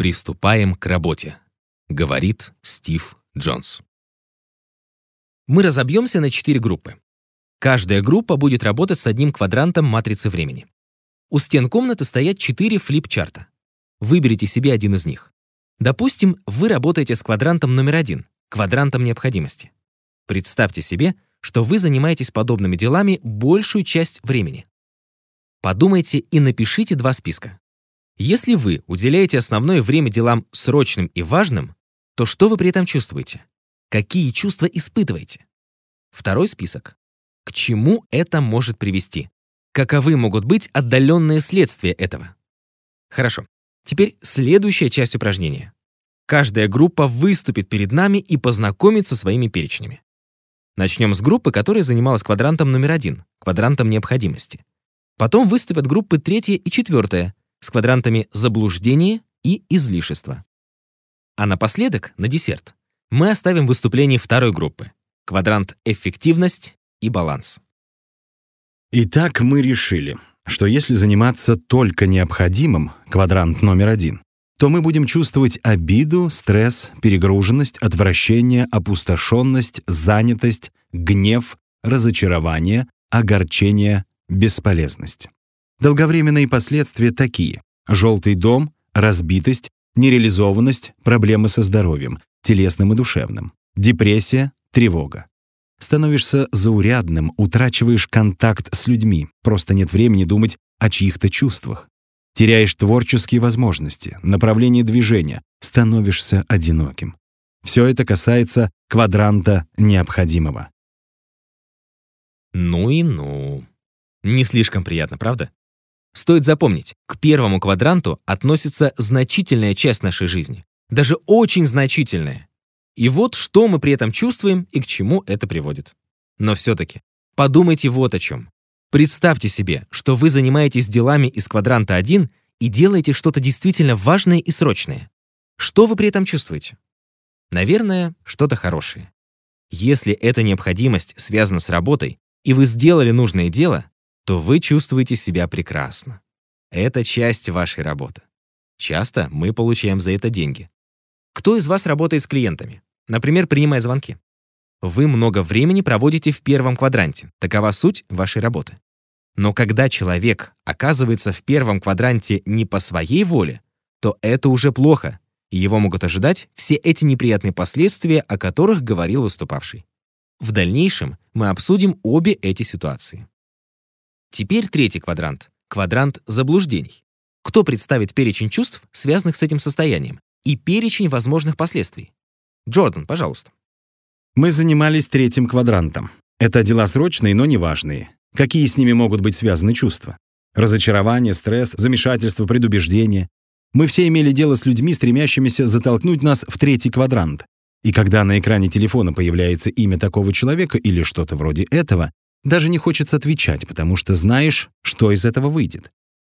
Приступаем к работе, говорит Стив Джонс. Мы разобьемся на четыре группы. Каждая группа будет работать с одним квадрантом матрицы времени. У стен комнаты стоят четыре флип-чарта. Выберите себе один из них. Допустим, вы работаете с квадрантом номер один, квадрантом необходимости. Представьте себе, что вы занимаетесь подобными делами большую часть времени. Подумайте и напишите два списка. Если вы уделяете основное время делам срочным и важным, то что вы при этом чувствуете? Какие чувства испытываете? Второй список. К чему это может привести? Каковы могут быть отдаленные следствия этого? Хорошо. Теперь следующая часть упражнения. Каждая группа выступит перед нами и познакомит со своими перечнями. Начнем с группы, которая занималась квадрантом номер один, квадрантом необходимости. Потом выступят группы третья и четвертая с квадрантами заблуждение и излишество. А напоследок, на десерт, мы оставим выступление второй группы, квадрант эффективность и баланс. Итак, мы решили, что если заниматься только необходимым, квадрант номер один, то мы будем чувствовать обиду, стресс, перегруженность, отвращение, опустошенность, занятость, гнев, разочарование, огорчение, бесполезность. Долговременные последствия такие. Желтый дом, разбитость, нереализованность, проблемы со здоровьем, телесным и душевным, депрессия, тревога. Становишься заурядным, утрачиваешь контакт с людьми, просто нет времени думать о чьих-то чувствах. Теряешь творческие возможности, направление движения, становишься одиноким. Все это касается квадранта необходимого. Ну и ну. Не слишком приятно, правда? Стоит запомнить, к первому квадранту относится значительная часть нашей жизни. Даже очень значительная. И вот что мы при этом чувствуем и к чему это приводит. Но все-таки подумайте вот о чем. Представьте себе, что вы занимаетесь делами из квадранта 1 и делаете что-то действительно важное и срочное. Что вы при этом чувствуете? Наверное, что-то хорошее. Если эта необходимость связана с работой, и вы сделали нужное дело, то вы чувствуете себя прекрасно. Это часть вашей работы. Часто мы получаем за это деньги. Кто из вас работает с клиентами? Например, принимая звонки. Вы много времени проводите в первом квадранте. Такова суть вашей работы. Но когда человек оказывается в первом квадранте не по своей воле, то это уже плохо, и его могут ожидать все эти неприятные последствия, о которых говорил выступавший. В дальнейшем мы обсудим обе эти ситуации. Теперь третий квадрант — квадрант заблуждений. Кто представит перечень чувств, связанных с этим состоянием, и перечень возможных последствий? Джордан, пожалуйста. Мы занимались третьим квадрантом. Это дела срочные, но неважные. Какие с ними могут быть связаны чувства? Разочарование, стресс, замешательство, предубеждение. Мы все имели дело с людьми, стремящимися затолкнуть нас в третий квадрант. И когда на экране телефона появляется имя такого человека или что-то вроде этого, даже не хочется отвечать, потому что знаешь, что из этого выйдет.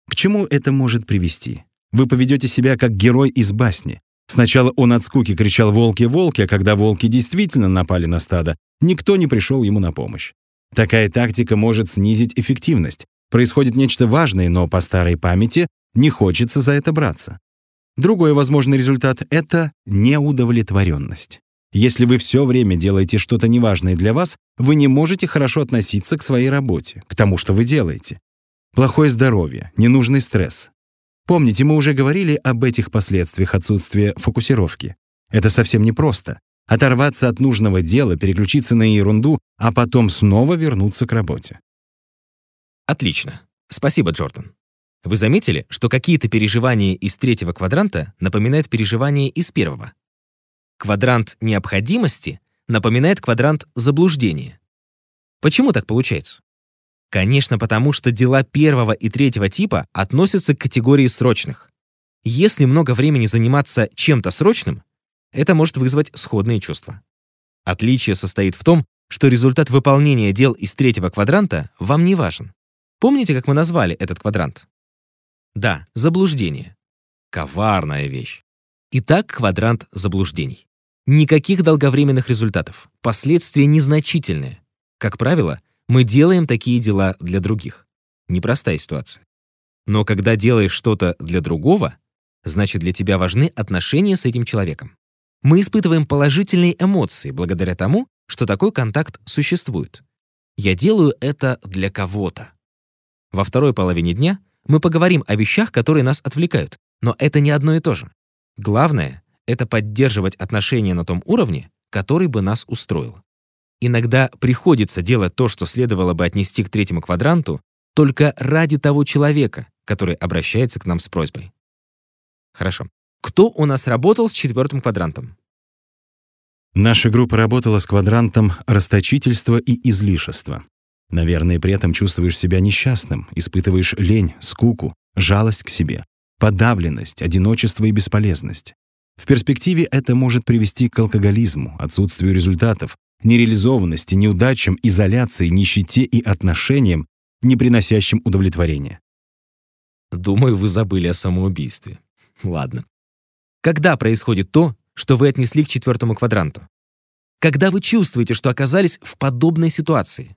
К чему это может привести? Вы поведете себя как герой из басни. Сначала он от скуки кричал «волки, волки», а когда волки действительно напали на стадо, никто не пришел ему на помощь. Такая тактика может снизить эффективность. Происходит нечто важное, но по старой памяти не хочется за это браться. Другой возможный результат — это неудовлетворенность. Если вы все время делаете что-то неважное для вас, вы не можете хорошо относиться к своей работе, к тому, что вы делаете. Плохое здоровье, ненужный стресс, Помните, мы уже говорили об этих последствиях отсутствия фокусировки. Это совсем непросто. Оторваться от нужного дела, переключиться на ерунду, а потом снова вернуться к работе. Отлично. Спасибо, Джордан. Вы заметили, что какие-то переживания из третьего квадранта напоминают переживания из первого? Квадрант необходимости напоминает квадрант заблуждения. Почему так получается? Конечно, потому что дела первого и третьего типа относятся к категории срочных. Если много времени заниматься чем-то срочным, это может вызвать сходные чувства. Отличие состоит в том, что результат выполнения дел из третьего квадранта вам не важен. Помните, как мы назвали этот квадрант? Да, заблуждение. Коварная вещь. Итак, квадрант заблуждений. Никаких долговременных результатов. Последствия незначительные. Как правило, мы делаем такие дела для других. Непростая ситуация. Но когда делаешь что-то для другого, значит для тебя важны отношения с этим человеком. Мы испытываем положительные эмоции благодаря тому, что такой контакт существует. Я делаю это для кого-то. Во второй половине дня мы поговорим о вещах, которые нас отвлекают, но это не одно и то же. Главное — это поддерживать отношения на том уровне, который бы нас устроил. Иногда приходится делать то, что следовало бы отнести к третьему квадранту, только ради того человека, который обращается к нам с просьбой. Хорошо. Кто у нас работал с четвертым квадрантом? Наша группа работала с квадрантом расточительства и излишества. Наверное, при этом чувствуешь себя несчастным, испытываешь лень, скуку, жалость к себе, подавленность, одиночество и бесполезность. В перспективе это может привести к алкоголизму, отсутствию результатов, нереализованности, неудачам, изоляции, нищете и отношениям, не приносящим удовлетворения. Думаю, вы забыли о самоубийстве. Ладно. Когда происходит то, что вы отнесли к четвертому квадранту? Когда вы чувствуете, что оказались в подобной ситуации?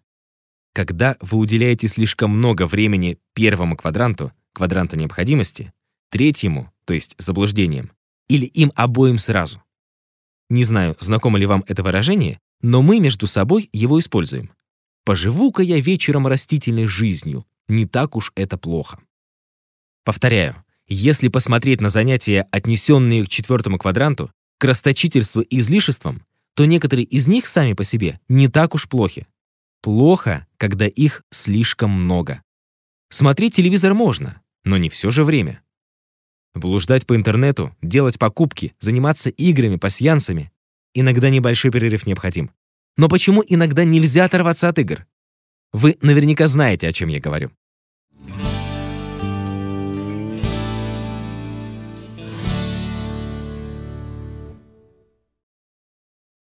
Когда вы уделяете слишком много времени первому квадранту, квадранту необходимости, третьему, то есть заблуждением, или им обоим сразу? Не знаю, знакомо ли вам это выражение, но мы между собой его используем. «Поживу-ка я вечером растительной жизнью, не так уж это плохо». Повторяю, если посмотреть на занятия, отнесенные к четвертому квадранту, к расточительству и излишествам, то некоторые из них сами по себе не так уж плохи. Плохо, когда их слишком много. Смотреть телевизор можно, но не все же время. Блуждать по интернету, делать покупки, заниматься играми, пасьянсами Иногда небольшой перерыв необходим. Но почему иногда нельзя оторваться от игр? Вы наверняка знаете, о чем я говорю.